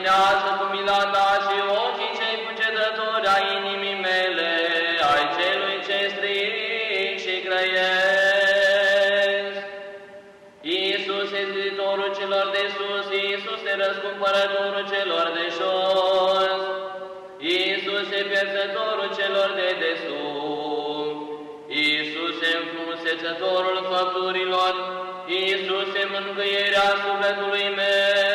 luminează cu mila ta și ochii cei cucetători a inimii mele, ai celui ce strig și grăiesc. Iisus, Izbitorul celor de sus, Iisus, răscumpărătorul celor de jos, Iisus, pierzătorul celor de desubt, Iisus, înfrumusețătorul făpturilor, Iisus, mângâierea sufletului meu,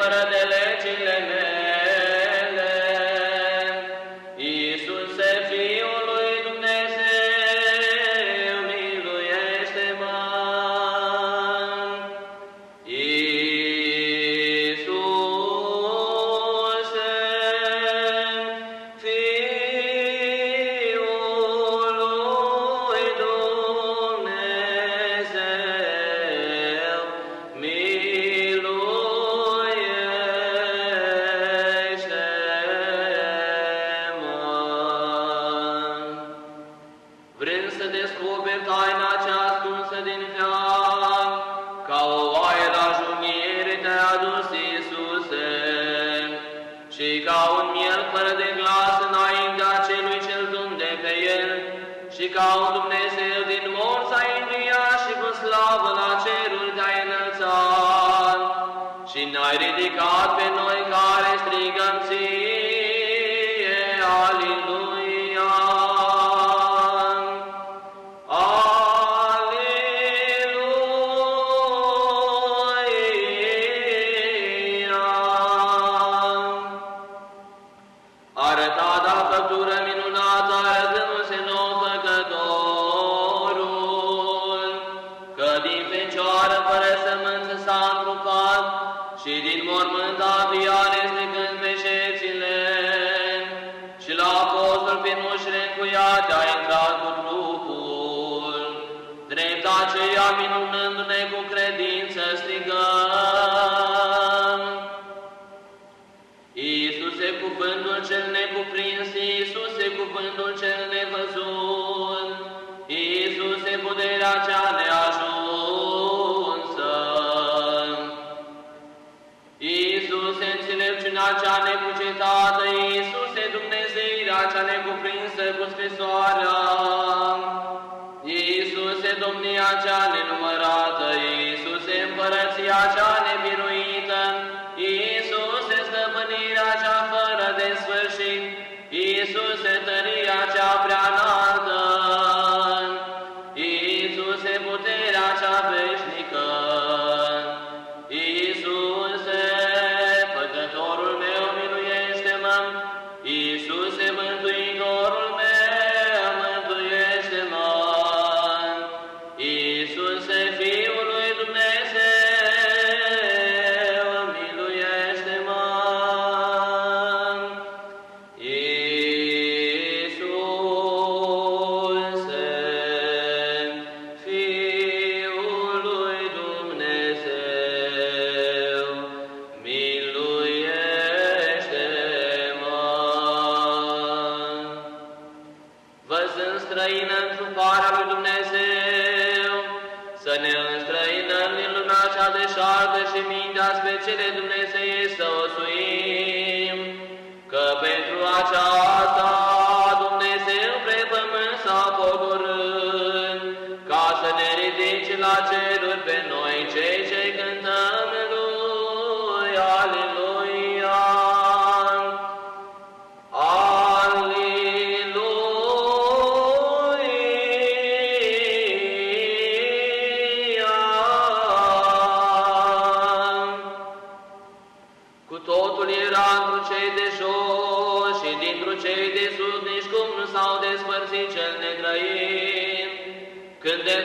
curățește scrisoarea, Iisuse, domnia cea nenumărată, Iisuse, împărăția cea nevinuită, Iisuse, stăpânirea cea fără de sfârșit, Iisuse, tăria cea prea înaltă, Iisuse, puterea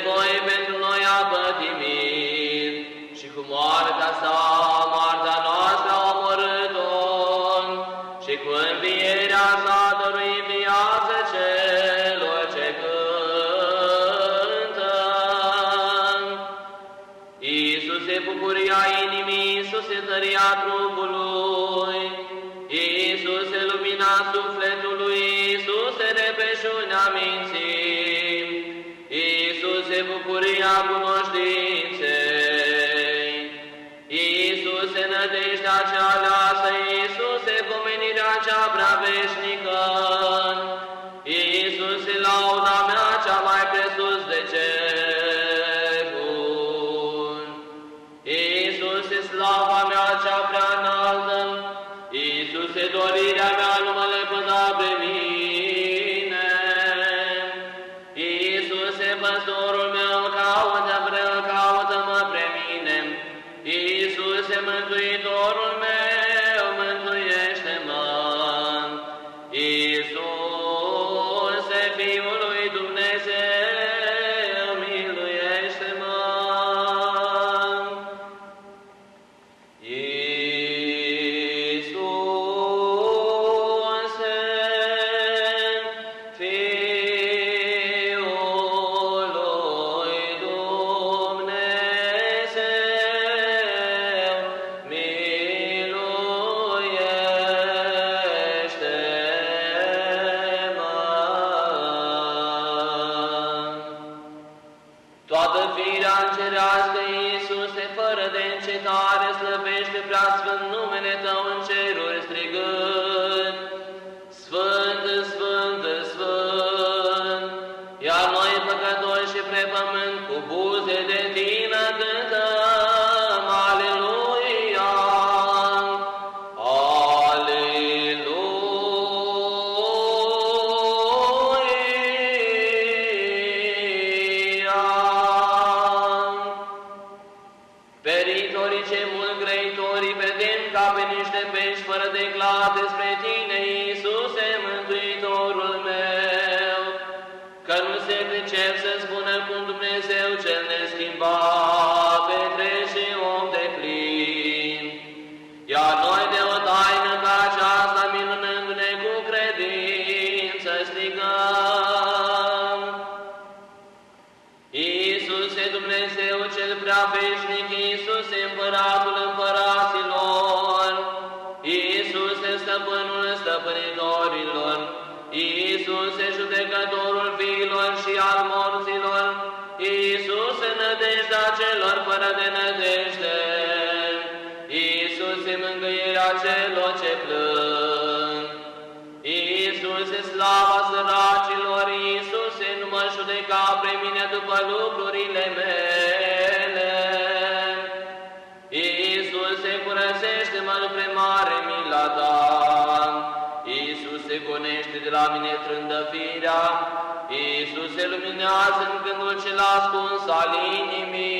boy. la mine trândăfirea, Iisuse luminează în gândul cel ascuns al inimii,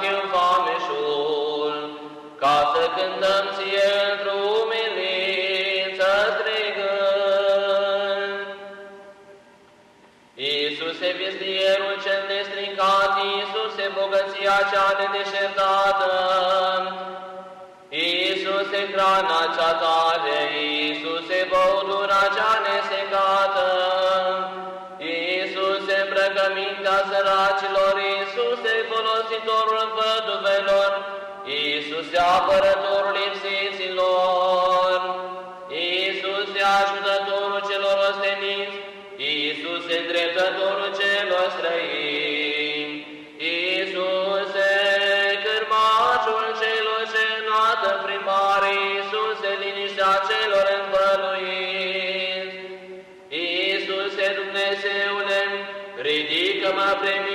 chin foamișul, ca să cântăm ție într-o umilință strigând. Iisuse, vizdierul cel nestricat, Iisuse, bogăția cea nedeșertată, Iisuse, hrana cea tare, Iisuse, băutura cea nesecată, mântuitorul văduvelor, Iisuse apărătorul lipsiților, Iisuse ajutătorul celor osteniți, Iisuse dreptătorul celor străini, Iisuse cârmaciul celor ce înaltă primare, Iisuse liniștea celor învăluiți, Iisuse Dumnezeule, ridică-mă pe mine,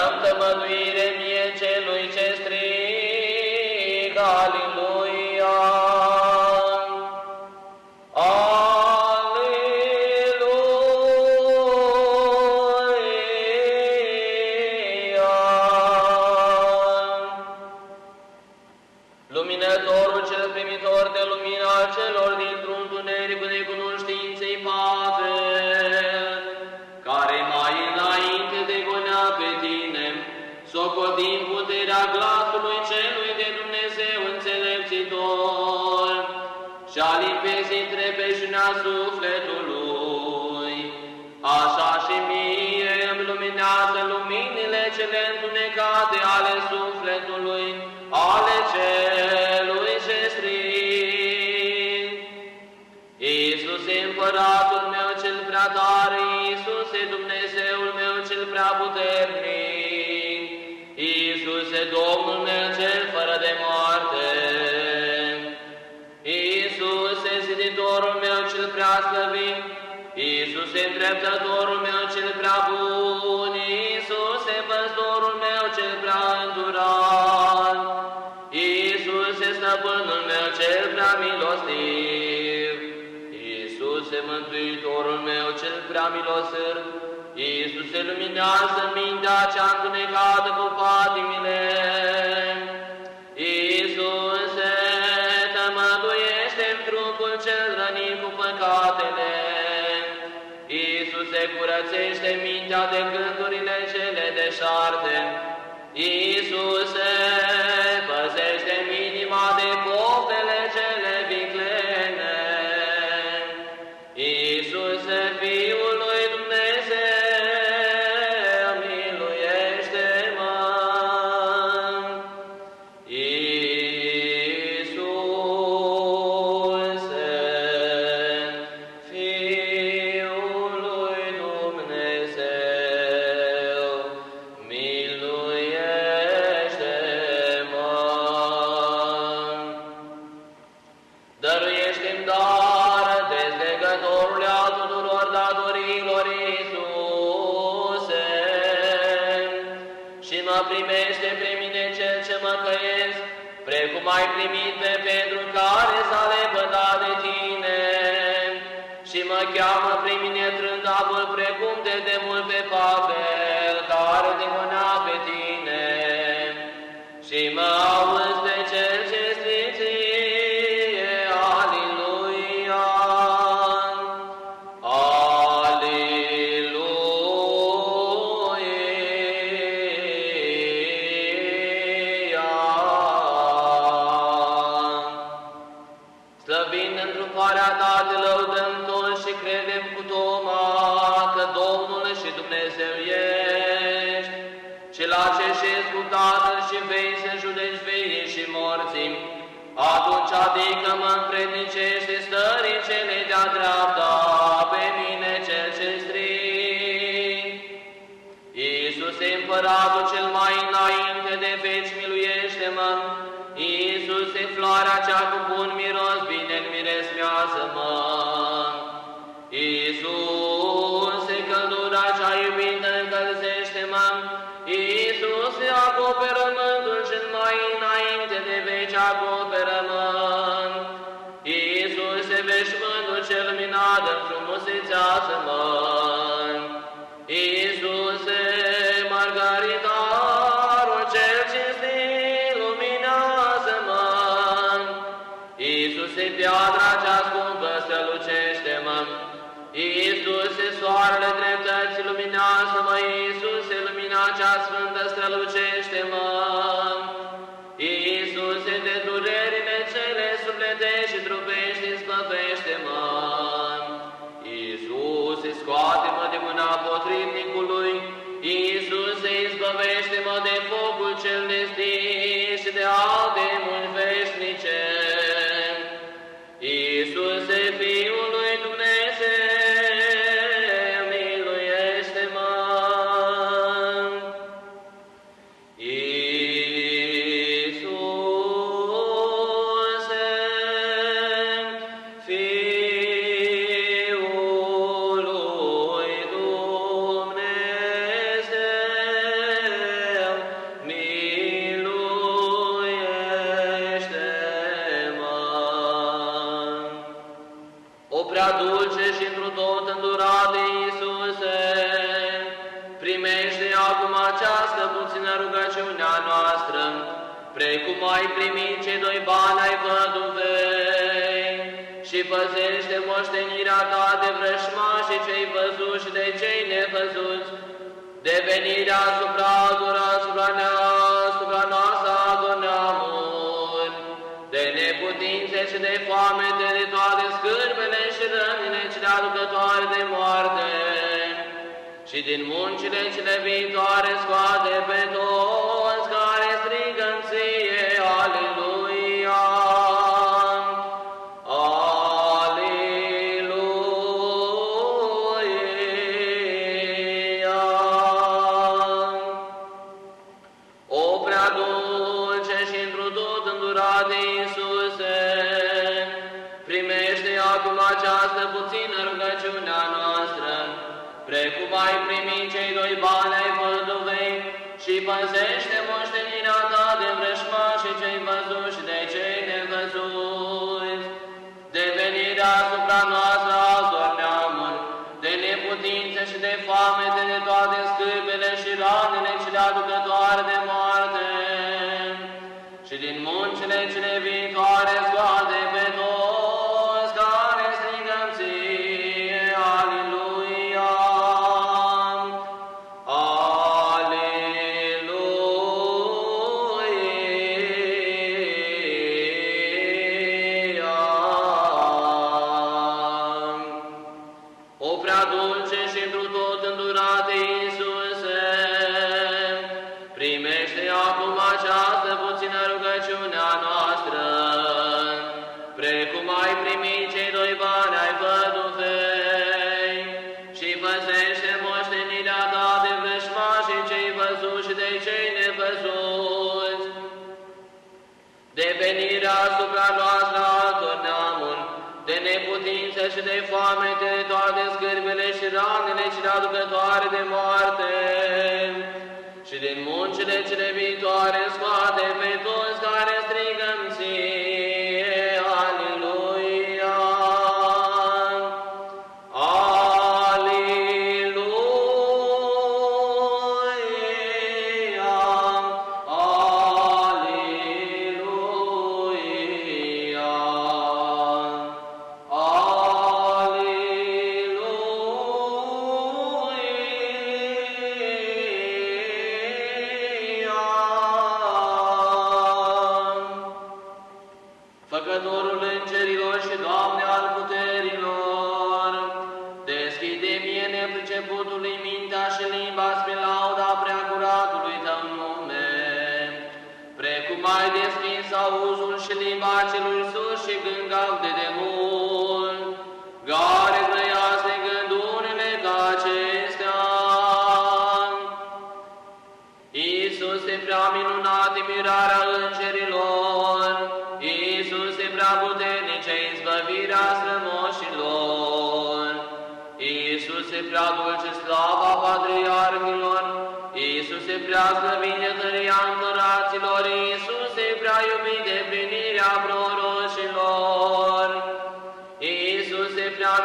Santa Maduire milostiv, Iisuse, mântuitorul meu cel prea milosând, Iisuse, luminează mintea cea întunecată cu patimile, Iisuse, tămăduiește-mi trupul cel rănit cu păcatele, Iisuse, curățește mintea de gândurile cele deșarte. Iisuse, Și mă cheamă prin adică mă încrednicește stării cele de-a dreapta, pe mine cel ce strig. Iisuse, împăratul cel mai înainte de veci, miluiește-mă! Iisuse, floarea cea cu bun miros, bine miresmează-mă! Iisuse, veșmântul cel luminat, înfrumusețează-mă! frica dulce și întru tot îndurat de Iisuse, primește acum această puțină rugăciunea noastră, precum ai primit cei doi bani ai văduvei. Și păzește moștenirea ta de vrășmașii cei văzuți și de cei nevăzuți, devenirea asupra gura, asupra nea, asupra noastră a de neputințe și de foame și din muncile cele viitoare scoate pe toți. cuidado para nós. și de foamete, toate scârbele și ranele cele aducătoare de moarte. Și din muncile cele viitoare scoate pe toți care strigă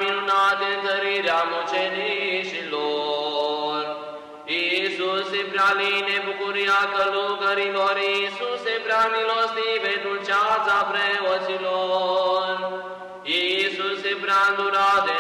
minunată întărirea mucenicilor. Iisuse prea line bucuria călugărilor, e prea milostive dulceața preoților, Iisus e prea îndurate